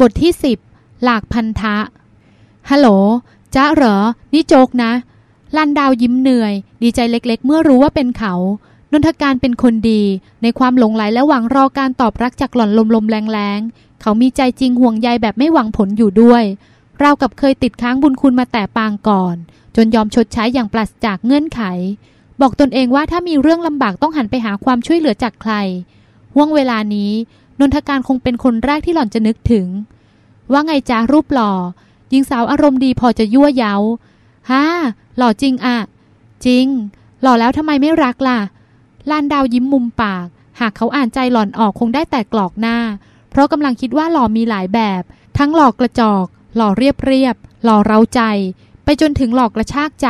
บทที่สิบหลากพันธะ ฮัลโหลจ้าเหรอ นี่โจกนะ ลันดาวยิ้มเหนื่อย ดีใจเล็กๆ เมื่อรู้ว่าเป็นเขา นนทการเป็นคนดี ในความหลงไหลและหวังรอการตอบรักจากหล่อนลมๆแรงๆ เขามีใจจริงห่วงใยแบบไม่หวังผลอยู่ด้วยเรากับเคยติดค้างบุญคุณมาแต่ปางก่อน จนยอมชดใช้อย่างปราศจากเงื่อนไข บอกตนเองว่าถ้ามีเรื่องลำบากต้องหันไปหาความช่วยเหลือจากใครห่วงเวลานี้ นนทการคงเป็นคนแรกที่หล่อนจะนึกถึง ว่าไงจ้ารูปหล่อหญิงสาวอารมณ์ดีพอจะยั่วเย้าฮ่าหล่อจริงอะจริง หล่อแล้วทำไมไม่รักล่ะลานดาวยิ้มมุมปาก หากเขาอ่านใจหล่อนออกคงได้แต่กรอกหน้า เพราะกำลังคิดว่าหล่อมีหลายแบบ ทั้งหลอกกระจอก หล่อเรียบเรียบ หล่อเร้าใจ ไปจนถึงหลอกกระชากใจ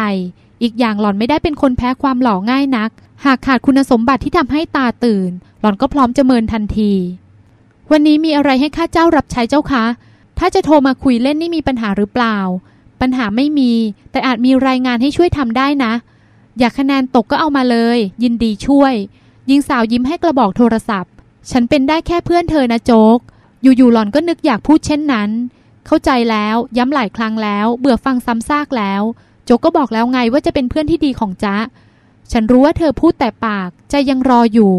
อีกอย่างหล่อนไม่ได้เป็นคนแพ้ความหล่อง่ายนัก หากขาดคุณสมบัติที่ทำให้ตาตื่น หล่อนก็พร้อมจะเมินทันที วันนี้มีอะไรให้ข้าเจ้ารับใช้เจ้าคะ ถ้าจะโทรมาคุยเล่นนี่มีปัญหาหรือเปล่า ปัญหาไม่มี แต่อาจมีรายงานให้ช่วยทำได้นะ อยากคะแนนตกก็เอามาเลย ยินดีช่วยหญิงสาวยิ้มให้กระบอกโทรศัพท์ ฉันเป็นได้แค่เพื่อนเธอนะโจ๊ก อยู่ๆหล่อนก็นึกอยากพูดเช่นนั้น เข้าใจแล้วย้ำหลายครั้งแล้ว เบื่อฟังซ้ำซากแล้ว โจ๊กก็บอกแล้วไงว่าจะเป็นเพื่อนที่ดีของจ๊ะ ฉันรู้ว่าเธอพูดแต่ปากใจยังรออยู่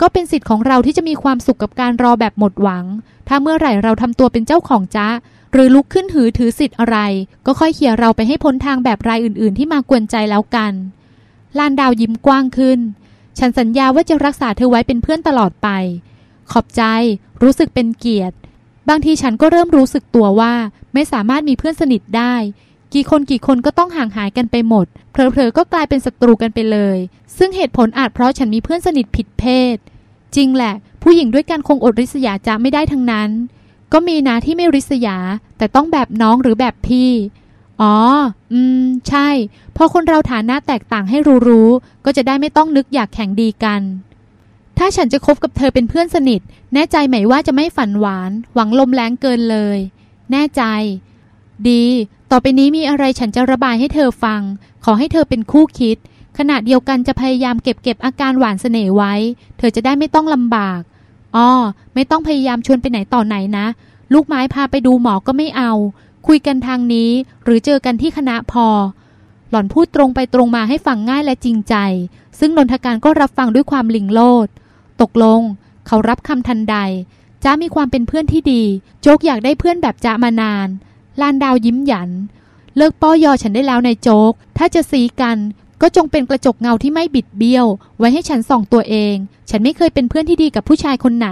ก็เป็นสิทธิ์ของเราที่จะมีความสุขกับการรอแบบหมดหวัง ถ้าเมื่อไหร่เราทำตัวเป็นเจ้าของจ๊ะหรือลุกขึ้นหือถือสิทธิ์อะไร ก็ค่อยเขี่ยเราไปให้พ้นทางแบบรายอื่นๆ ที่มากวนใจแล้วกันลานดาวยิ้มกว้างขึ้น ฉันสัญญาว่าจะรักษาเธอไว้เป็นเพื่อนตลอดไป ขอบใจ รู้สึกเป็นเกียรติ บางทีฉันก็เริ่มรู้สึกตัวว่า ไม่สามารถมีเพื่อนสนิทได้ กี่คนกี่คนก็ต้องห่างหายกันไปหมด เผลอๆก็กลายเป็นศัตรูกันไปเลย ซึ่งเหตุผลอาจเพราะฉันมีเพื่อนสนิทผิดเพศ จริงแหละ ผู้หญิงด้วยกันคงอดริษยาจะไม่ได้ทั้งนั้น ก็มีนะที่ไม่ริษยา แต่ต้องแบบน้องหรือแบบพี่ อ๋อ อืม ใช่ พอคนเราฐานะแตกต่างให้รู้ๆ ก็จะได้ไม่ต้องนึกอยากแข่งดีกัน ถ้าฉันจะคบกับเธอเป็นเพื่อนสนิท แน่ใจไหมว่าจะไม่ฝันหวาน หวังลมแรงเกินเลย แน่ใจ ดี ต่อไปนี้มีอะไรฉันจะระบายให้เธอฟัง ขอให้เธอเป็นคู่คิด ขณะเดียวกันจะพยายามเก็บเก็บอาการหวานเสน่ห์ไว้ เธอจะได้ไม่ต้องลำบากอ้อไม่ต้องพยายามชวนไปไหนต่อไหนนะ ลูกไม้พาไปดูหมอก็ไม่เอา คุยกันทางนี้ หรือเจอกันที่คณะพอ หล่อนพูดตรงไปตรงมาให้ฟังง่ายและจริงใจ ซึ่งนนทการก็รับฟังด้วยความลิงโลด ตกลง เขารับคำทันใดจ้ามีความเป็นเพื่อนที่ดี โจกอยากได้เพื่อนแบบจ้ามานาน ลานดาวยิ้มหยัน เลิกป้อยอฉันได้แล้วในโจ๊กถ้าจะซีกัน ก็จงเป็นกระจกเงาที่ไม่บิดเบี้ยว ไว้ให้ฉันส่องตัวเอง ฉันไม่เคยเป็นเพื่อนที่ดีกับผู้ชายคนไหน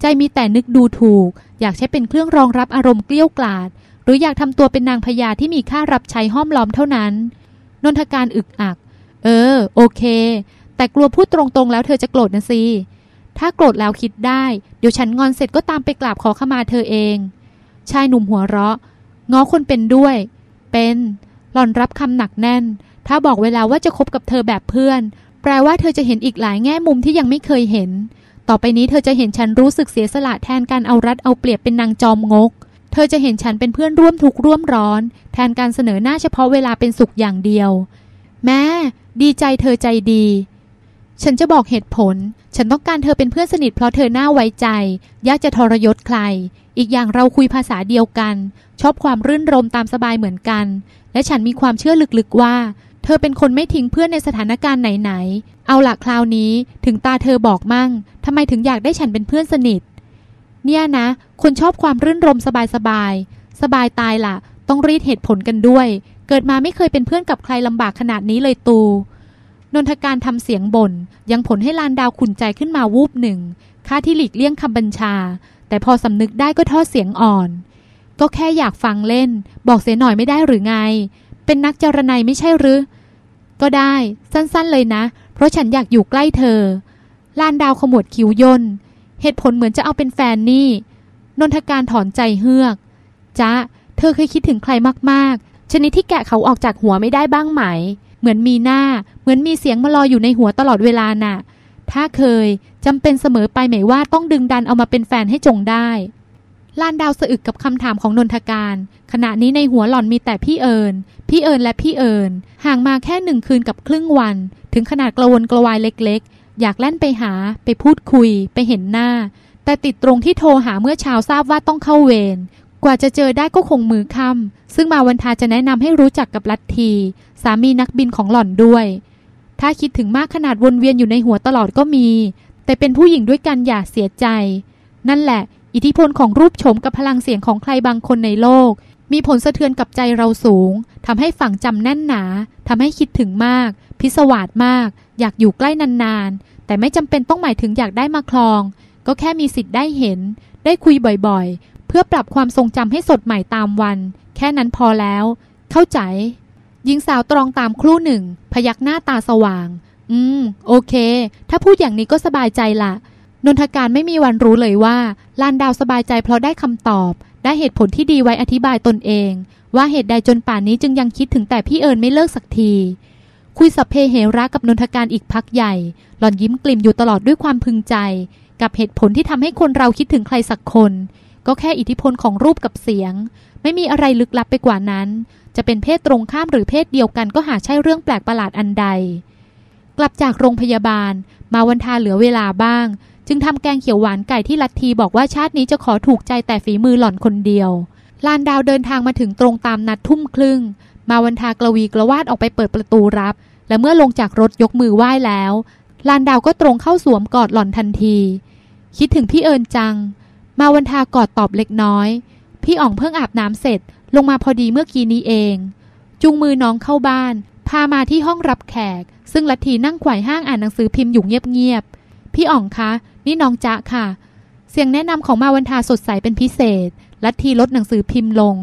ใจมีแต่นึกดูถูก อยากใช้เป็นเครื่องรองรับอารมณ์เกลี้ยวกล่อดหรืออยากทำตัวเป็นนางพญาที่มีค่ารับใช้ห้อมล้อมเท่านั้น นนทการอึกอัก เออ โอเค แต่กลัวพูดตรงๆ แล้วเธอจะโกรธนะสิถ้าโกรธแล้วคิดได้ เดี๋ยวฉันงอนเสร็จก็ตามไปกราบขอขมาเธอเอง ชายหนุ่มหัวเราะ ง้อคนเป็นด้วย เป็น หล่อนรับคำหนักแน่น ถ้าบอกเวลาว่าจะคบกับเธอแบบเพื่อน แปลว่าเธอจะเห็นอีกหลายแง่มุมที่ยังไม่เคยเห็น ต่อไปนี้เธอจะเห็นฉันรู้สึกเสียสละแทนการเอารัดเอาเปรียบเป็นนางจอมงก เธอจะเห็นฉันเป็นเพื่อนร่วมทุกข์ร่วมร้อน แทนการเสนอหน้าเฉพาะเวลาเป็นสุขอย่างเดียว แม่ดีใจเธอใจดี ฉันจะบอกเหตุผล ฉันต้องการเธอเป็นเพื่อนสนิทเพราะเธอหน้าไว้ใจ ยากจะทรยศใคร อีกอย่างเราคุยภาษาเดียวกัน ชอบความรื่นรมตามสบายเหมือนกัน และฉันมีความเชื่อลึกๆว่า เธอเป็นคนไม่ทิ้งเพื่อนในสถานการณ์ไหนๆ เอาละคราวนี้ถึงตาเธอบอกมั่งทำไมถึงอยากได้ฉันเป็นเพื่อนสนิท เนี่ยนะ คนชอบความรื่นรมสบายสบายสบายตายละต้องรีดเหตุผลกันด้วย เกิดมาไม่เคยเป็นเพื่อนกับใครลำบากขนาดนี้เลยตูนนทการทำเสียงบน่นยังผลให้ลานดาวขุนใจขึ้นมาวูบหนึ่งค่าที่หลีกเลี่ยงคำบัญชา แต่พอสำนึกได้ก็ทอดเสียงอ่อน ก็แค่อยากฟังเล่น บอกเสียหน่อยไม่ได้หรือไง เป็นนักจรนัยไม่ใช่หรือ ก็ได้สั้นๆเลยนะ เพราะฉันอยากอยู่ใกล้เธอ ลานดาวขมวดคิ้วย่นเหตุผลเหมือนจะเอาเป็นแฟนนี่ นนทการถอนใจเฮือกจ๊ะเธอเคยคิดถึงใครมากๆ ชนิดที่แกะเขาออกจากหัวไม่ได้บ้างไหม เหมือนมีหน้า เหมือนมีเสียงมารออยู่ในหัวตลอดเวลาน่ะ ถ้าเคยจำเป็นเสมอไปไหมว่าต้องดึงดันเอามาเป็นแฟนให้จงได้ลานดาวสะอึกกับคำถามของนนทการ ขณะนี้ในหัวหล่อนมีแต่พี่เอิญพี่เอิญและพี่เอิญห่างมาแค่หนึ่งคืนกับครึ่งวัน ถึงขนาดกระวนกระวายเล็กๆ อยากแล่นไปหา ไปพูดคุย ไปเห็นหน้า แต่ติดตรงที่โทรหาเมื่อเช้าทราบว่าต้องเข้าเวรกว่าจะเจอได้ก็คงมือค่ำซึ่งมาวันทาจะแนะนำให้รู้จักกับลัทธีสามีนักบินของหล่อนด้วย ถ้าคิดถึงมากขนาดวนเวียนอยู่ในหัวตลอดก็มี แต่เป็นผู้หญิงด้วยกันอย่าเสียใจ นั่นแหละ อิทธิพลของรูปโฉมกับพลังเสียงของใครบางคนในโลก มีผลสะเทือนกับใจเราสูงทำให้ฝังจำแน่นหนาทำให้คิดถึงมาก พิศวาสมาก อยากอยู่ใกล้นานๆ แต่ไม่จำเป็นต้องหมายถึงอยากได้มาคลอง ก็แค่มีสิทธิ์ได้เห็น ได้คุยบ่อยๆ เพื่อปรับความทรงจำให้สดใหม่ตามวัน แค่นั้นพอแล้ว เข้าใจ หญิงสาวตรองตามครู่หนึ่ง พยักหน้าตาสว่าง อืม โอเค ถ้าพูดอย่างนี้ก็สบายใจละนนทการไม่มีวันรู้เลยว่าลานดาวสบายใจเพราะได้คำตอบ ได้เหตุผลที่ดีไว้อธิบายตนเอง ว่าเหตุใดจนป่านนี้จึงยังคิดถึงแต่พี่เอิญไม่เลิกสักที คุยสัพเพเหระกับนนทการอีกพักใหญ่ หล่อนยิ้มกลิ่มอยู่ตลอดด้วยความพึงใจ กับเหตุผลที่ทำให้คนเราคิดถึงใครสักคน ก็แค่อิทธิพลของรูปกับเสียง ไม่มีอะไรลึกลับไปกว่านั้น จะเป็นเพศตรงข้ามหรือเพศเดียวกันก็หาใช่เรื่องแปลกประหลาดอันใด กลับจากโรงพยาบาล มาวันทาเหลือเวลาบ้าง จึงทำแกงเขียวหวานไก่ที่ลัทธีบอกว่าชาตินี้จะขอถูกใจแต่ฝีมือหล่อนคนเดียว ลานดาวเดินทางมาถึงตรงตามนัดทุ่มครึ่ง มาวันทากระวีกระวาดออกไปเปิดประตูรับ และเมื่อลงจากรถยกมือไหว้แล้ว ลานดาวก็ตรงเข้าสวมกอดหล่อนทันที คิดถึงพี่เอิญจัง มาวันทากอดตอบเล็กน้อย พี่อ๋องเพิ่งอาบน้ำเสร็จ ลงมาพอดีเมื่อกี้นี้เอง จุงมือน้องเข้าบ้าน พามาที่ห้องรับแขก ซึ่งลัทธีนั่งไขว่ห้างอ่านหนังสือพิมพ์อยู่เงียบๆพี่อ๋องคะ นี่น้องจ๊ะค่ะ เสียงแนะนำของมาวันทาสดใสเป็นพิเศษ ลัทธีลดหนังสือพิมพ์ลง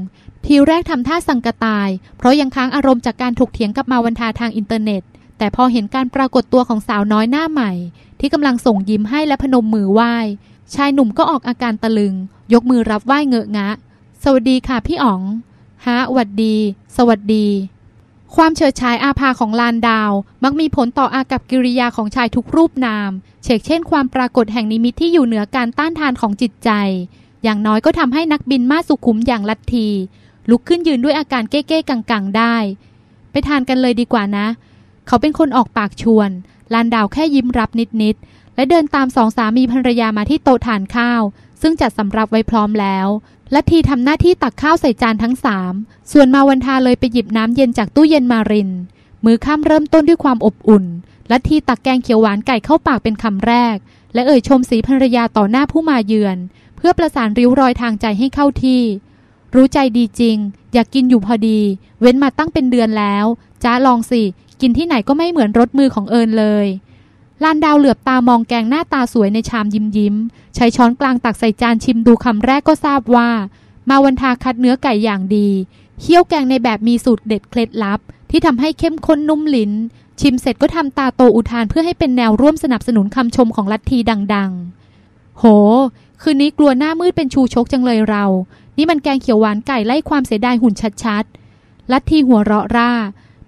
ทีแรกทำท่าสังกตาย เพราะยังค้างอารมณ์จากการถกเถียงกับมาวันทาทางอินเทอร์เน็ต แต่พอเห็นการปรากฏตัวของสาวน้อยหน้าใหม่ ที่กำลังส่งยิ้มให้และพนมมือไหว้ชายหนุ่มก็ออกอาการตะลึง ยกมือรับไหว้เงอะงะ สวัสดีค่ะพี่อ๋องฮะหวัดดี สวัสดี ความเฉิดฉายอาภาของลานดาว มักมีผลต่ออากับกิริยาของชายทุกรูปนาม เชกเช่นความปรากฏแห่งนิมิตที่อยู่เหนือการต้านทานของจิตใจ อย่างน้อยก็ทำให้นักบินมาสุขุมอย่างลัทธีลุกขึ้นยืนด้วยอาการเก้ๆกังๆ ได้ ไปทานกันเลยดีกว่านะ เขาเป็นคนออกปากชวน ลานดาวแค่ยิ้มรับนิดๆและเดินตามสองสามีภรรยามาที่โต๊ะทานข้าว ซึ่งจัดสำรับไว้พร้อมแล้วลัทธีทำหน้าที่ตักข้าวใส่จานทั้งสามส่วนมาวันทาเลยไปหยิบน้ำเย็นจากตู้เย็นมาริน มือข้ามเริ่มต้นด้วยความอบอุ่นลัทธีตักแกงเขียวหวานไก่เข้าปากเป็นคำแรก และเอ่ยชมสีภรรยาต่อหน้าผู้มาเยือน เพื่อประสานริ้วรอยทางใจให้เข้าที่ รู้ใจดีจริง อยากกินอยู่พอดี เว้นมาตั้งเป็นเดือนแล้วจ้าลองสิ กินที่ไหนก็ไม่เหมือนรสมือของเอิญเลย ลานดาวเหลือบตามองแกงหน้าตาสวยในชามยิ้มยิ้มใช้ช้อนกลางตักใส่จานชิมดูคำแรกก็ทราบว่า มาวันทาคัดเนื้อไก่อย่างดีเคี่ยวแกงในแบบมีสูตรเด็ดเคล็ดลับ ที่ทำให้เข้มข้นนุ่มลิ้น ชิมเสร็จก็ทำตาโตอุทานเพื่อให้เป็นแนวร่วมสนับสนุนคำชมของลัทธีดัง ๆ โห คืนนี้กลัวหน้ามืดเป็นชูชกจังเลยเรา นี่มันแกงเขียวหวานไก่ไล่ความเสียดายหุ่นชัดๆลัทธีหัวเราะร่า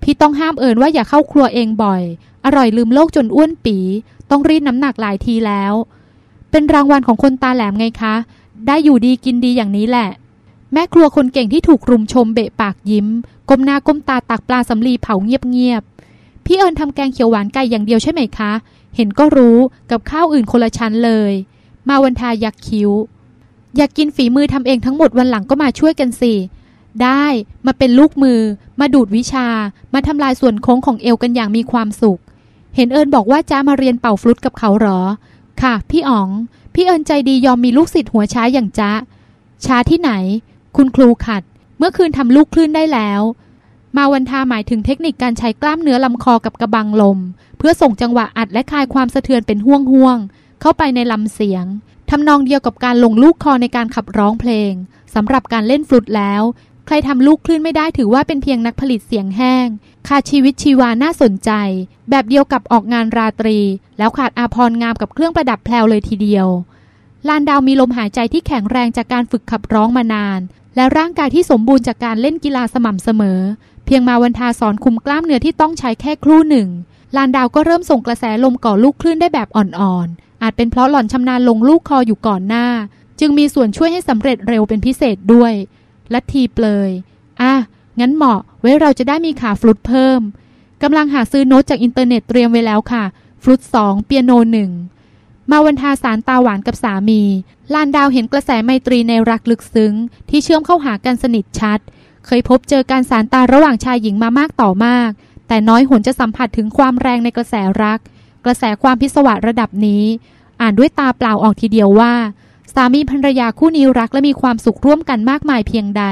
พี่ต้องห้ามเอิญว่าอย่าเข้าครัวเองบ่อย อร่อยลืมโลกจนอ้วนปี ต้องรีดน้ำหนักหลายทีแล้ว เป็นรางวัลของคนตาแหลมไงคะ ได้อยู่ดีกินดีอย่างนี้แหละ แม่ครัวคนเก่งที่ถูกรุมชมเบะปากยิ้ม ก้มหน้าก้มตาตักปลาสำลีเผาเงียบๆ พี่เอิญทำแกงเขียวหวานไก่อย่างเดียวใช่ไหมคะ เห็นก็รู้กับข้าวอื่นคนละชั้นเลย มาวันทายักคิ้ว อยากกินฝีมือทำเองทั้งหมดวันหลังก็มาช่วยกันสิได้มาเป็นลูกมือ มาดูดวิชา มาทำลายส่วนโค้งของเอวกันอย่างมีความสุข เห็นเอิญบอกว่าจ้ามาเรียนเป่าฟลุตกับเขาหรอ ค่ะ พี่อ๋อง พี่เอิญใจดียอมมีลูกศิษย์หัวช้าอย่างจ้าช้าที่ไหน คุณครูขัด เมื่อคืนทำลูกคลื่นได้แล้ว มาวันทาหมายถึงเทคนิคการใช้กล้ามเนื้อลำคอกับกระบังลม เพื่อส่งจังหวะอัดและคลายความสะเทือนเป็นห่วงห่วงๆเข้าไปในลำเสียงทำนองเดียวกับการลงลูกคอในการขับร้องเพลงสำหรับการเล่นฟลุตแล้ว ใครทำลูกคลื่นไม่ได้ถือว่าเป็นเพียงนักผลิตเสียงแห้ง ขาดชีวิตชีวาน่าสนใจ แบบเดียวกับออกงานราตรี แล้วขาดอาพรงามกับเครื่องประดับแพลวเลยทีเดียว ลานดาวมีลมหายใจที่แข็งแรงจากการฝึกขับร้องมานาน และร่างกายที่สมบูรณ์จากการเล่นกีฬาสม่ำเสมอ เพียงมาวันทาสอนคุมกล้ามเนื้อที่ต้องใช้แค่ครู่หนึ่ง ลานดาวก็เริ่มส่งกระแสลมก่อลูกคลื่นได้แบบอ่อนๆ อาจเป็นเพราะหล่อนชำนาญลงลูกคออยู่ก่อนหน้า จึงมีส่วนช่วยให้สำเร็จเร็วเป็นพิเศษด้วย ลัทธีเปรย อะ งั้นเหมาะ ไว้เราจะได้มีขาฟลุตเพิ่ม กำลังหาซื้อโน้ตจากอินเทอร์เน็ตเตรียมไว้แล้วค่ะ ฟลุตสองเปียโนหนึ่ง มาวันทาสานตาหวานกับสามี ลานดาวเห็นกระแสไมตรีในรักลึกซึ้ง ที่เชื่อมเข้าหากันสนิทชัด เคยพบเจอการสารตาระหว่างชายหญิงมามากต่อมาก แต่น้อยหนจะสัมผัสถึงความแรงในกระแสรัก กระแสความพิศวาสระดับนี้ อ่านด้วยตาเปล่าออกทีเดียวว่าามีภรรยาคู่นี้รักและมีความสุขร่วมกันมากมายเพียงใด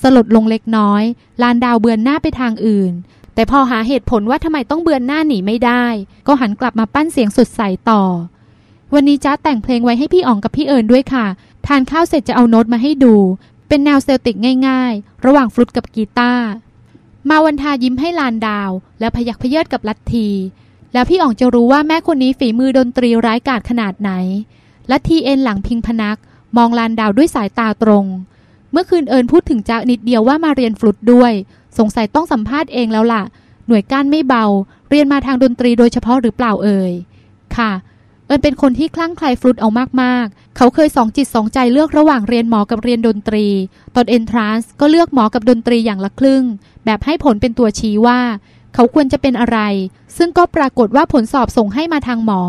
สลดลงเล็กน้อย ลานดาวเบือนหน้าไปทางอื่น แต่พอหาเหตุผลว่าทำไมต้องเบือนหน้าหนีไม่ได้ ก็หันกลับมาปั้นเสียงสดใสต่อ วันนี้จ้าแต่งเพลงไว้ให้พี่อ๋องกับพี่เอิญด้วยค่ะ ทานข้าวเสร็จจะเอาโน้ตมาให้ดู เป็นแนวเซลติกง่ายๆ ระหว่างฟลุตกับกีตาร์มาวันทายิ้มให้ลานดาว แล้วพยักพยเยิดกับลัทธีแล้วพี่อ๋องจะรู้ว่าแม่คนนี้ฝีมือดนตรีร้ายกาจขนาดไหน แลัทธีเอ็นหลังพิงพนัก มองลานดาวด้วยสายตาตรง เมื่อคืนเอิญพูดถึงจ้านิดเดียวว่ามาเรียนฟลุตด้วย สงสัยต้องสัมภาษณ์เองแล้วล่ะ หน่วยก้านไม่เบา เรียนมาทางดนตรีโดยเฉพาะหรือเปล่าเอ่ยค่ะ เอิญเป็นคนที่คลั่งไคล้ฟลุตเอามากๆ เขาเคยสองจิตสองใจเลือกระหว่างเรียนหมอกับเรียนดนตรี ตอนเอนทรานซ์ก็เลือกหมอกับดนตรีอย่างละครึ่ง แบบให้ผลเป็นตัวชี้ว่า เขาควรจะเป็นอะไร ซึ่งก็ปรากฏว่าผลสอบส่งให้มาทางหมอ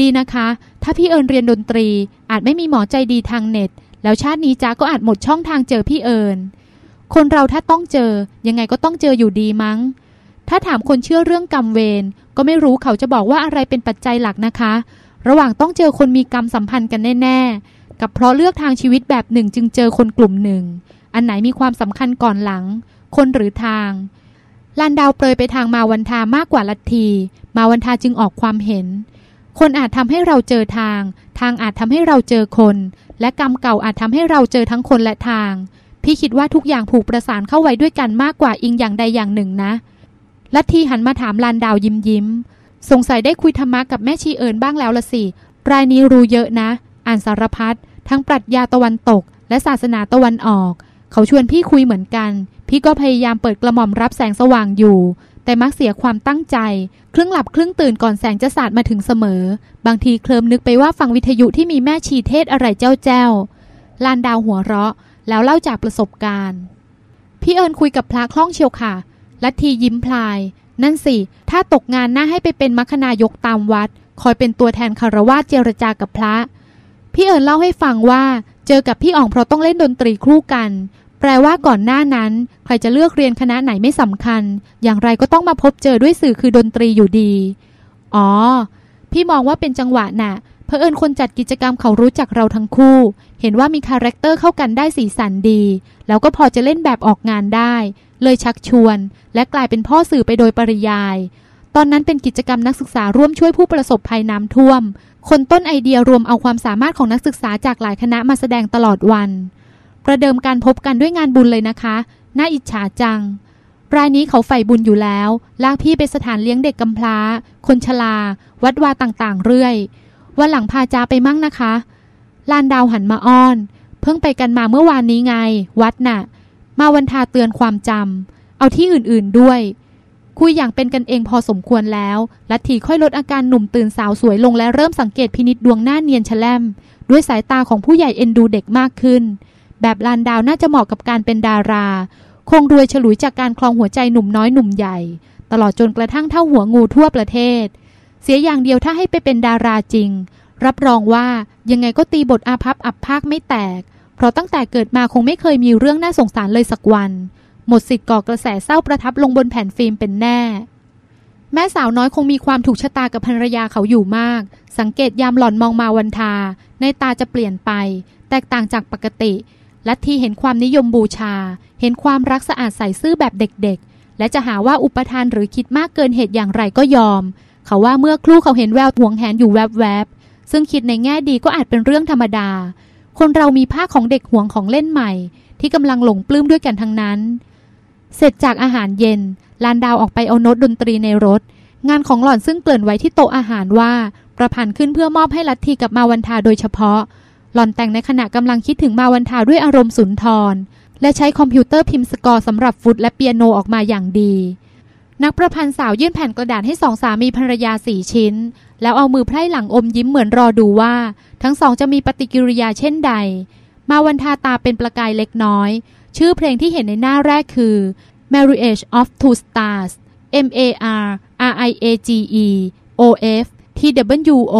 ดีนะคะ ถ้าพี่เอิญเรียนดนตรี อาจไม่มีหมอใจดีทางเน็ต แล้วชาตินี้จ้าก็อาจหมดช่องทางเจอพี่เอิญคนเราถ้าต้องเจอ ยังไงก็ต้องเจออยู่ดีมั้ง ถ้าถามคนเชื่อเรื่องกรรมเวรก็ไม่รู้เขาจะบอกว่าอะไรเป็นปัจจัยหลักนะคะ ระหว่างต้องเจอคนมีกรรมสัมพันธ์กันแน่ๆ กับเพราะเลือกทางชีวิตแบบหนึ่งจึงเจอคนกลุ่มหนึ่ง อันไหนมีความสำคัญก่อนหลัง คนหรือทางลานดาวเปรยไปทางมาวันทามากกว่าลัทธีมาวันทาจึงออกความเห็น คนอาจทำให้เราเจอทาง ทางอาจทำให้เราเจอคน และกรรมเก่าอาจทำให้เราเจอทั้งคนและทาง พี่คิดว่าทุกอย่างผูกประสานเข้าไว้ด้วยกันมากกว่าอิงอย่างใดอย่างหนึ่งนะ ลัทธีหันมาถามลานดาวยิ้มยิ้ม สงสัยได้คุยธรรมะกับแม่ชีเอิญบ้างแล้วละสิ รายนี้รู้เยอะนะ อ่านสารพัด ทั้งปรัชญาตะวันตก และศาสนาตะวันออก เขาชวนพี่คุยเหมือนกัน พี่ก็พยายามเปิดกระหม่อมรับแสงสว่างอยู่ แต่มักเสียความตั้งใจ ครึ่งหลับครึ่งตื่นก่อนแสงจะสาดมาถึงเสมอ บางทีเคลิมนึกไปว่าฟังวิทยุที่มีแม่ชีเทศอะไรเจ้าแจ้วลานดาวหัวเราะ แล้วเล่าจากประสบการณ์ พี่เอิญคุยกับพระคล่องเชียวค่ะ ลัทธียิ้มพลาย นั่นสิ ถ้าตกงานน่าให้ไปเป็นมัคคณายกตามวัด คอยเป็นตัวแทนคารวะเจรจากับพระ พี่เอิญเล่าให้ฟังว่า เจอกับพี่อ่องเพราะต้องเล่นดนตรีคู่กัน แปลว่าก่อนหน้านั้น ใครจะเลือกเรียนคณะไหนไม่สำคัญ อย่างไรก็ต้องมาพบเจอด้วยสื่อคือดนตรีอยู่ดี อ๋อ พี่มองว่าเป็นจังหวะน่ะเพอเอิญคนจัดกิจกรรมเขารู้จักเราทั้งคู่ เห็นว่ามี character เข้ากันได้สีสันดี แล้วก็พอจะเล่นแบบออกงานได้ เลยชักชวน และกลายเป็นพ่อสื่อไปโดยปริยาย ตอนนั้นเป็นกิจกรรมนักศึกษาร่วมช่วยผู้ประสบภัยน้ำท่วม คนต้นไอเดียรวมเอาความสามารถของนักศึกษาจากหลายคณะมาแสดงตลอดวัน ประเดิมการพบกันด้วยงานบุญเลยนะคะ น่าอิจฉาจัง รายนี้เขาใฝ่บุญอยู่แล้ว ลากพี่ไปสถานเลี้ยงเด็กกำพร้า คนชรา วัดวาต่างๆ เรื่อย วันหลังพาจาไปมั่งนะคะ ลานดาวหันมาอ้อน เพิ่งไปกันมาเมื่อวานนี้ไง วัดน่ะ มาวันทาเตือนความจำ เอาที่อื่นๆด้วย คุยอย่างเป็นกันเองพอสมควรแล้ว ลัทธีค่อยลดอาการหนุ่มตื่นสาวสวยลงและเริ่มสังเกตพินิษดวงหน้าเนียนแฉลมด้วยสายตาของผู้ใหญ่เอ็นดูเด็กมากขึ้น แบบลานดาวน่าจะเหมาะกับการเป็นดารา คงรวยฉลุยจากการคลองหัวใจหนุ่มน้อยหนุ่มใหญ่ ตลอดจนกระทั่งเท่าหัวงูทั่วประเทศ เสียอย่างเดียวถ้าให้ไปเป็นดาราจริง รับรองว่ายังไงก็ตีบทอาภัพอับภาคไม่แตก เพราะตั้งแต่เกิดมาคงไม่เคยมีเรื่องน่าสงสารเลยสักวัน หมดสิทธิ์ก่อกระแสเศร้าประทับลงบนแผ่นฟิล์มเป็นแน่แม่สาวน้อยคงมีความถูกชะตากับภรรยาเขาอยู่มาก สังเกตยามหล่อนมองมาวันทา ในตาจะเปลี่ยนไป แตกต่างจากปกติ ลัทธิเห็นความนิยมบูชา เห็นความรักสะอาดใส่ซื่อแบบเด็กๆ และจะหาว่าอุปทานหรือคิดมากเกินเหตุอย่างไรก็ยอม เขาว่าเมื่อครู่เขาเห็นแววหวงแหนอยู่แวบๆ ซึ่งคิดในแง่ดีก็อาจเป็นเรื่องธรรมดา คนเรามีภาคของเด็กห่วงของเล่นใหม่ ที่กำลังหลงปลื้มด้วยกันทั้งนั้น เสร็จจากอาหารเย็น ลานดาวออกไปเอาโน้ตดนตรีในรถ งานของหล่อนซึ่งเกลื่อนไว้ที่โต๊ะอาหารว่า ประพันธ์ขึ้นเพื่อมอบให้ลัทธิกับมาวันทาโดยเฉพาะ หล่อนแต่งในขณะกำลังคิดถึงมาวันทาด้วยอารมณ์สุนทร และใช้คอมพิวเตอร์พิมพ์สกอร์สำหรับฟุตและเปียโนออกมาอย่างดี นักประพันธ์สาวยื่นแผ่นกระดาษให้สองสามีภรรยาสี่ชิ้น แล้วเอามือไพร่หลังอมยิ้มเหมือนรอดูว่า ทั้งสองจะมีปฏิกิริยาเช่นใด มาวันทาตาเป็นประกายเล็กน้อย ชื่อเพลงที่เห็นในหน้าแรกคือ Marriage of Two Stars M A R R I A G E O F T W O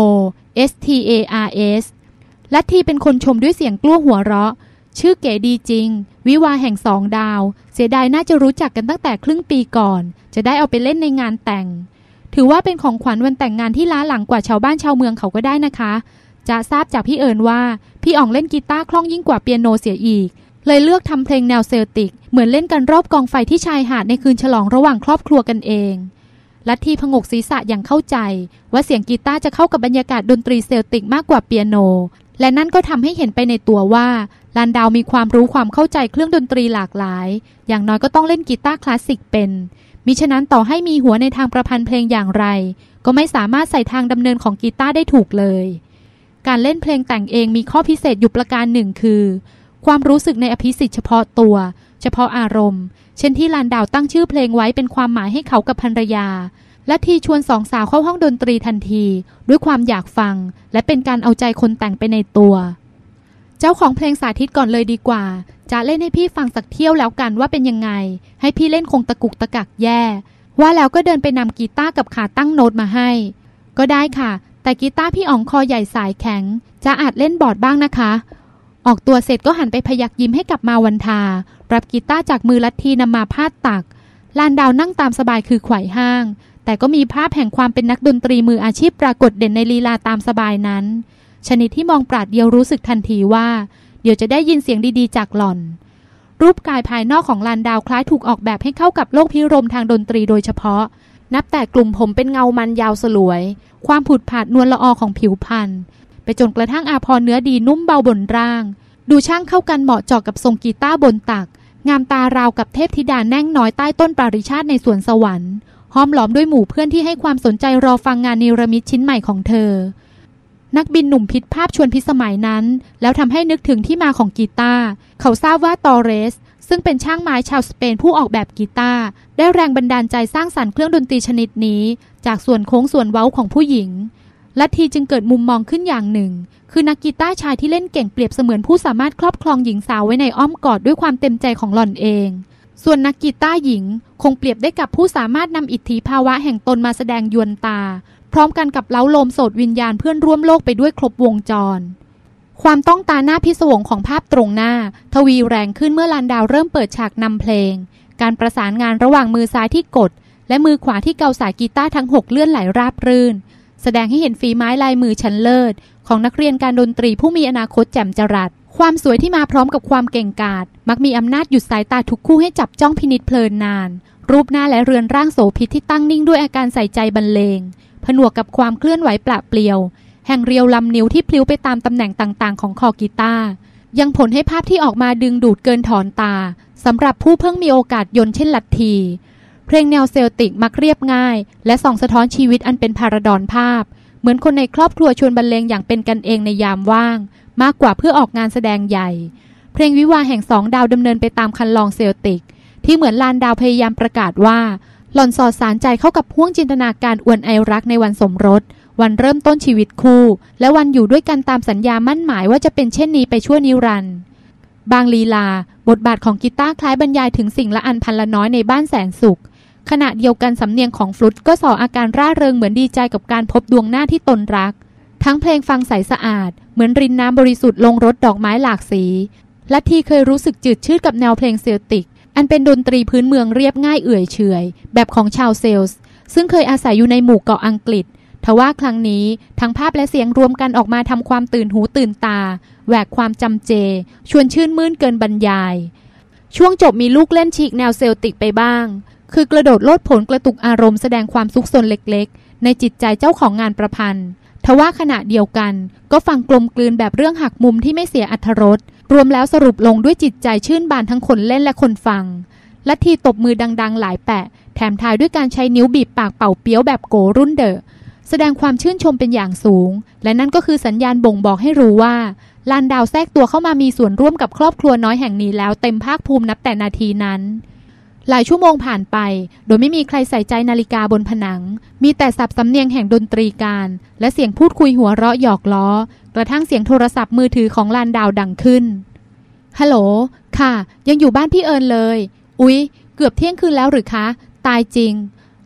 S T A R S ลัทธีเป็นคนชมด้วยเสียงกลั้วหัวเราะ ชื่อเก๋ดีจริง วิวาแห่งสองดาว เสียดายน่าจะรู้จักกันตั้งแต่ครึ่งปีก่อน จะได้เอาไปเล่นในงานแต่ง ถือว่าเป็นของขวัญวันแต่งงานที่ล้าหลังกว่าชาวบ้านชาวเมืองเขาก็ได้นะคะ จะทราบจากพี่เอิญว่าพี่อ๋องเล่นกีตาร์คล่องยิ่งกว่าเปียโนเสียอีก เลยเลือกทำเพลงแนว Celtic เหมือนเล่นกันรอบกองไฟที่ชายหาดในคืนฉลองระหว่างครอบครัวกันเองลัทธิผงกศีรษะอย่างเข้าใจ ว่าเสียงกีตาร์จะเข้ากับบรรยากาศดนตรี Celtic มากกว่าเปียโน และนั่นก็ทำให้เห็นไปในตัวว่าลานดาวมีความรู้ความเข้าใจเครื่องดนตรีหลากหลาย อย่างน้อยก็ต้องเล่นกีตาร์คลาสสิกเป็น มิฉะนั้นต่อให้มีหัวในทางประพันธ์เพลงอย่างไร ก็ไม่สามารถใส่ทางดำเนินของกีตาร์ได้ถูกเลย การเล่นเพลงแต่งเองมีข้อพิเศษอยู่ประการหนึ่งคือ ความรู้สึกในอภิสิทธิ์เฉพาะตัว เฉพาะอารมณ์ เช่นที่ลานดาวตั้งชื่อเพลงไว้เป็นความหมายให้เขากับภรรยา และทีชวนสองสาวเข้าห้องดนตรีทันที ด้วยความอยากฟัง และเป็นการเอาใจคนแต่งไปในตัว เจ้าของเพลงสาธิตก่อนเลยดีกว่า จะเล่นให้พี่ฟังสักเที่ยวแล้วกันว่าเป็นยังไง ให้พี่เล่นคงตะกุกตะกักแย่ ว่าแล้วก็เดินไปนำกีตาร์กับขาตั้งโน้ตมาให้ ก็ได้ค่ะ แต่กีตาร์พี่อ๋องคอใหญ่สายแข็ง จะอาจเล่นบอร์ดบ้างนะคะ ออกตัวเสร็จก็หันไปพยักยิ้มให้กับมาวันทา รับกีตาร์จากมือลัทธีนำมาพาดตักลานดาวนั่งตามสบายคือไขว่ห้าง แต่ก็มีภาพแห่งความเป็นนักดนตรีมืออาชีพปรากฏเด่นในลีลาตามสบายนั้น ชนิดที่มองปราดเดียวรู้สึกทันทีว่า เดี๋ยวจะได้ยินเสียงดีๆจากหล่อน รูปกายภายนอกของลานดาวคล้ายถูกออกแบบให้เข้ากับโลกพิรมทางดนตรีโดยเฉพาะ นับแต่กลุ่มผมเป็นเงามันยาวสลวย ความผุดผาดนวลละออของผิวพรรณไปจนกระทั่งอาพรเนื้อดีนุ่มเบาบนร่าง ดูช่างเข้ากันเหมาะเจาะกับทรงกีตาร์บนตัก งามตาราวกับเทพธิดาแน่งน้อยใต้ต้นปาริชาติในสวนสวรรค์ ห้อมล้อมด้วยหมู่เพื่อนที่ให้ความสนใจรอฟังงานนิรมิตชิ้นใหม่ของเธอ นักบินหนุ่มพิษภาพชวนพิสมัยนั้น แล้วทำให้นึกถึงที่มาของกีตาร์เขาทราบว่าตอเรส ซึ่งเป็นช่างไม้ชาวสเปนผู้ออกแบบกีตาร์ได้แรงบันดาลใจสร้างสรรค์เครื่องดนตรีชนิดนี้ จากส่วนโค้งส่วนเว้าของผู้หญิงลัทธิจึงเกิดมุมมองขึ้นอย่างหนึ่ง คือนักกีตาร์ชายที่เล่นเก่งเปรียบเสมือนผู้สามารถครอบครองหญิงสาวไว้ในอ้อมกอดด้วยความเต็มใจของหล่อนเอง ส่วนนักกีตาร์หญิงคงเปรียบได้กับผู้สามารถนำอิทธิภาวะแห่งตนมาแสดงยวนตา พร้อมกันกับเล้าโลมโสดวิญญาณเพื่อนร่วมโลกไปด้วยครบวงจร ความต้องตาหน้าพิศวงของภาพตรงหน้า ทวีแรงขึ้นเมื่อลานดาวเริ่มเปิดฉากนำเพลง การประสานงานระหว่างมือซ้ายที่กด และมือขวาที่เกาสายกีตาร์ทั้งหกเลื่อนไหลราบรื่น แสดงให้เห็นฝีไม้ลายมือชั้นเลิศ ของนักเรียนการดนตรีผู้มีอนาคตแจ่มจรัส ความสวยที่มาพร้อมกับความเก่งกาจมักมีอำนาจหยุดสายตาทุกคู่ให้จับจ้องพินิษเพลินนาน รูปหน้าและเรือนร่างโสภิตที่ตั้งนิ่งด้วยอาการใส่ใจบรรเลง ผนวกกับความเคลื่อนไหวปราดเปรียว แห่งเรียวลำนิ้วที่พลิ้วไปตามตำแหน่งต่างๆ ของคอกีตาร์ยังผลให้ภาพที่ออกมาดึงดูดเกินถอนตาสำหรับผู้เพิ่งมีโอกาสยลเช่นลัทธีเพลงแนว Celtic มักเรียบง่าย และส่องสะท้อนชีวิตอันเป็นพาราดอนภาพ เหมือนคนในครอบครัวชวนบรรเลงอย่างเป็นกันเองในยามว่าง มากกว่าเพื่อออกงานแสดงใหญ่ เพลงวิวาห์แห่งสองดาวดำเนินไปตามครรลอง Celtic ที่เหมือนลานดาวพยายามประกาศว่า หล่อนสอดสารใจเข้ากับพ่วงจินตนาการอวนไอรักในวันสมรส วันเริ่มต้นชีวิตคู่ และวันอยู่ด้วยกันตามสัญญามั่นหมายว่าจะเป็นเช่นนี้ไปชั่วนิรันดร์บางลีลา บทบาทของกีตาร์คล้ายบรรยายถึงสิ่งละอันพันละน้อยในบ้านแสนสุข ขณะเดียวกันสำเนียงของฟลุตก็ส่ออาการร่าเริงเหมือนดีใจกับการพบดวงหน้าที่ตนรัก ทั้งเพลงฟังใสสะอาด เหมือนรินน้ำบริสุทธิ์ลงรถดอกไม้หลากสีและทีเคยรู้สึกจืดชืดกับแนวเพลงเซลติก อันเป็นดนตรีพื้นเมืองเรียบง่ายเอื่อยเฉยแบบของชาวเซลส์ ซึ่งเคยอาศัยอยู่ในหมู่เกาะอังกฤษทว่าครั้งนี้ทั้งภาพและเสียงรวมกันออกมาทำความตื่นหูตื่นตา แหวกความจำเจ ชวนชื่นมื่นเกินบรรยาย ช่วงจบมีลูกเล่นฉีกแนวเซลติกไปบ้าง คือกระโดดโลดผลกระตุกอารมณ์แสดงความสุขสนเล็กๆ ในจิตใจเจ้าของงานประพันธ์ ทว่าขณะเดียวกัน ก็ฟังกลมกลืนแบบเรื่องหักมุมที่ไม่เสียอัธรสรวมแล้วสรุปลงด้วยจิตใจชื่นบานทั้งคนเล่นและคนฟังและทีตบมือดัง ๆ หลายแปะ แถมทายด้วยการใช้นิ้วบีบปากเป่าเปี้ยวแบบโกรุ่นเดอะแสดงความชื่นชมเป็นอย่างสูง และนั่นก็คือสัญญาณบ่งบอกให้รู้ว่าลานดาวแทรกตัวเข้ามามีส่วนร่วมกับครอบครัวน้อยแห่งนี้แล้วเต็มภาคภูมินับแต่นาทีนั้น หลายชั่วโมงผ่านไป โดยไม่มีใครใส่ใจนาฬิกาบนผนัง มีแต่สับสำเนียงแห่งดนตรีการ และเสียงพูดคุยหัวเราะหยอกล้อ กระทั่งเสียงโทรศัพท์มือถือของลานดาวดังขึ้น ฮัลโหล ค่ะ ยังอยู่บ้านพี่เอิญเลย อุ๊ย เกือบเที่ยงคืนแล้วหรือคะ ตายจริง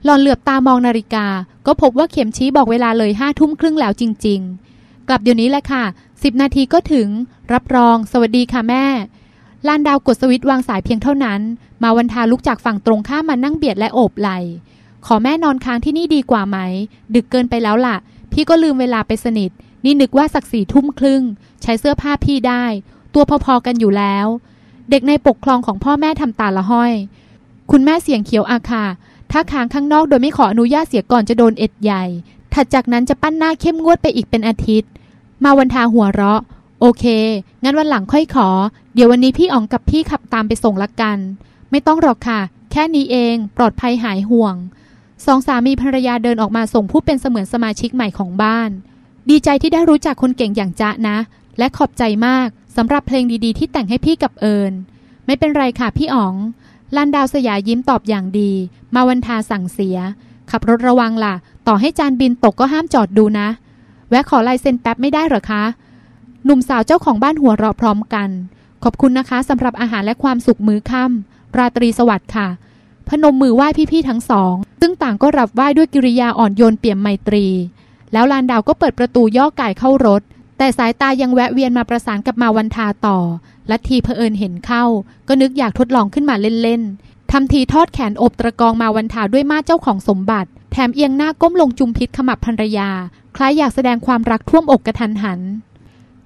หลอนเหลือบตามองนาฬิกา ก็พบว่าเข็มชี้บอกเวลาเลยห้าทุ่มครึ่งแล้วจริง ๆ กลับเดี๋ยวนี้แหละค่ะสิบนาทีก็ถึง รับรอง สวัสดีค่ะแม่ ลานดาวกดสวิตช์วางสายเพียงเท่านั้น มาวันทาลุกจากฝั่งตรงข้ามมานั่งเบียดและโอบไหล ขอแม่นอนค้างที่นี่ดีกว่าไหม ดึกเกินไปแล้วล่ะ พี่ก็ลืมเวลาไปสนิท นี่นึกว่าสักสี่ทุ่มครึ่ง ใช้เสื้อผ้าพี่ได้ ตัวพอๆกันอยู่แล้ว เด็กในปกครองของพ่อแม่ทำตาละห้อย คุณแม่เสียงเขียวอาคาถ้าค้างข้างนอกโดยไม่ขออนุญาตเสียก่อนจะโดนเอ็ดใหญ่ ถัดจากนั้นจะปั้นหน้าเข้มงวดไปอีกเป็นอาทิตย์ มาวันทาหัวเราะ โอเค งั้นวันหลังค่อยขอ เดี๋ยววันนี้พี่อ๋องกับพี่ขับตามไปส่งละกัน ไม่ต้องหรอกค่ะ แค่นี้เอง ปลอดภัยหายห่วง สองสามีภรรยาเดินออกมาส่งผู้เป็นเสมือนสมาชิกใหม่ของบ้าน ดีใจที่ได้รู้จักคนเก่งอย่างจ๊ะนะ และขอบใจมากสำหรับเพลงดีๆ ที่แต่งให้พี่กับเอิญ ไม่เป็นไรค่ะพี่อ๋องลันดาวสยายิ้มตอบอย่างดี มาวันทาสั่งเสีย ขับรถระวังล่ะ ต่อให้จานบินตกก็ห้ามจอดดูนะ แวะขอลายเซ็นแป๊บไม่ได้หรอคะ หนุ่มสาวเจ้าของบ้านหัวเราะพร้อมกัน ขอบคุณนะคะสำหรับอาหารและความสุขมื้อค่ำราตรีสวัสดิ์ค่ะ พนมมือไหว้พี่ๆทั้งสอง ซึ่งต่างก็รับไหว้ด้วยกิริยาอ่อนโยนเปี่ยมไมตรี แล้วลานดาวก็เปิดประตูย่อไก่เข้ารถ แต่สายตายังแวะเวียนมาประสานกับมาวันทาต่อลัทธีเผอิญเห็นเข้า ก็นึกอยากทดลองขึ้นมาเล่นๆทำทีทอดแขนอบตะกองมาวันทาด้วยมาเจ้าของสมบัติ แถมเอียงหน้าก้มลงจุมพิษขมับภรรยา คล้ายอยากแสดงความรักท่วมอกกระทันหัน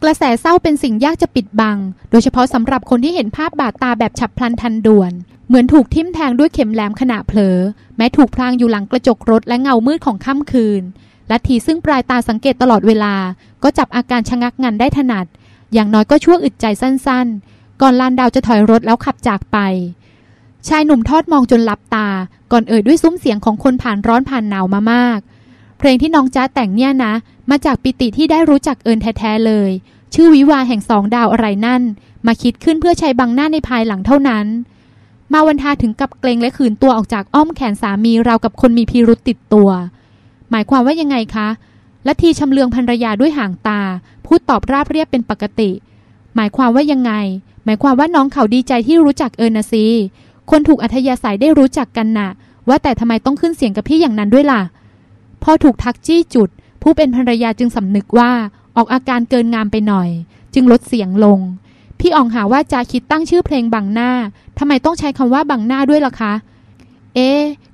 กระแสเศร้าเป็นสิ่งยากจะปิดบัง โดยเฉพาะสำหรับคนที่เห็นภาพบาดตาแบบฉับพลันทันด่วน เหมือนถูกทิ่มแทงด้วยเข็มแหลมขณะเผลอ แม้ถูกพลางอยู่หลังกระจกรถและเงามืดของค่ำคืนลัทธิซึ่งปลายตาสังเกตตลอดเวลา ก็จับอาการชะงักงันได้ถนัด อย่างน้อยก็ชั่วอึดใจสั้นๆ ก่อนลานดาวจะถอยรถแล้วขับจากไป ชายหนุ่มทอดมองจนหลับตา ก่อนเอ่ยด้วยซุ้มเสียงของคนผ่านร้อนผ่านหนาวมามาก เพลงที่น้องจ้าแต่งเนี่ยนะ มาจากปิติที่ได้รู้จักเอิญแท้ๆเลย ชื่อวิวาแห่งสองดาวอะไรนั่น มาคิดขึ้นเพื่อใช้บังหน้าในภายหลังเท่านั้น มาวันทาถึงกับเกรงและขืนตัวออกจากอ้อมแขนสามีราวกับคนมีพิรุษติดตัว หมายความว่ายังไงคะลัทธีชำเลืองภรรยาด้วยห่างตา พูดตอบราบเรียบเป็นปกติ หมายความว่ายังไง หมายความว่าน้องเขาดีใจที่รู้จักเอิญนะซีคนถูกอัธยาศัยได้รู้จักกันนะ่ะ ว่าแต่ทำไมต้องขึ้นเสียงกับพี่อย่างนั้นด้วยล่ะ พอถูกทักจี้จุด ผู้เป็นภรรยาจึงสำนึกว่าออกอาการเกินงามไปหน่อย จึงลดเสียงลง พี่อองหาว่าจาคิดตั้งชื่อเพลงบังหน้าทำไมต้องใช้คำว่าบังหน้าด้วยล่ะคะ เอ๊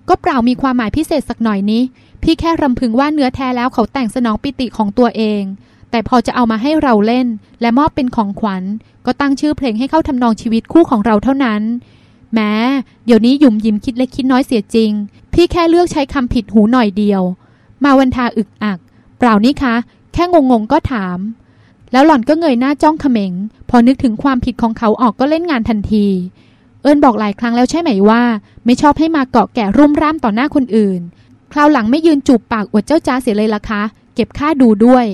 ก็เปล่ามีความหมายพิเศษสักหน่อยนี้ พี่แค่รำพึงว่าเนื้อแท้แล้วเขาแต่งสนองปิติของตัวเอง แต่พอจะเอามาให้เราเล่น และมอบเป็นของขวัญ ก็ตั้งชื่อเพลงให้เข้าทำนองชีวิตคู่ของเราเท่านั้นแม้เดี๋ยวนี้หยุ่มยิ้มคิดเล็กคิดน้อยเสียจริง พี่แค่เลือกใช้คำผิดหูหน่อยเดียว มาวันทาอึกอัก เปล่านี่คะ แค่งงงก็ถาม แล้วหล่อนก็เงยหน้าจ้องเขม็ง พอนึกถึงความผิดของเขาออกก็เล่นงานทันที เอิญบอกหลายครั้งแล้วใช่ไหมว่า ไม่ชอบให้มาเกาะแกะรุ่มร่ามต่อหน้าคนอื่น คราวหลังไม่ยืนจูบปากอวดเจ้าจ้าเสียเลยล่ะคะ เก็บค่าดูด้วย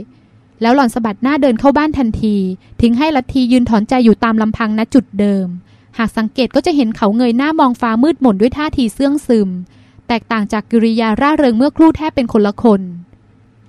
แล้วหล่อนสะบัดหน้าเดินเข้าบ้านทันที ทิ้งให้ลัทธียืนถอนใจอยู่ตามลำพังณจุดเดิม หากสังเกตก็จะเห็นเขาเงยหน้ามองฟ้ามืดหม่นด้วยท่าทีเสื่องซึม แตกต่างจากกิริยาร่าเริงเมื่อครู่แทบเป็นคนละคน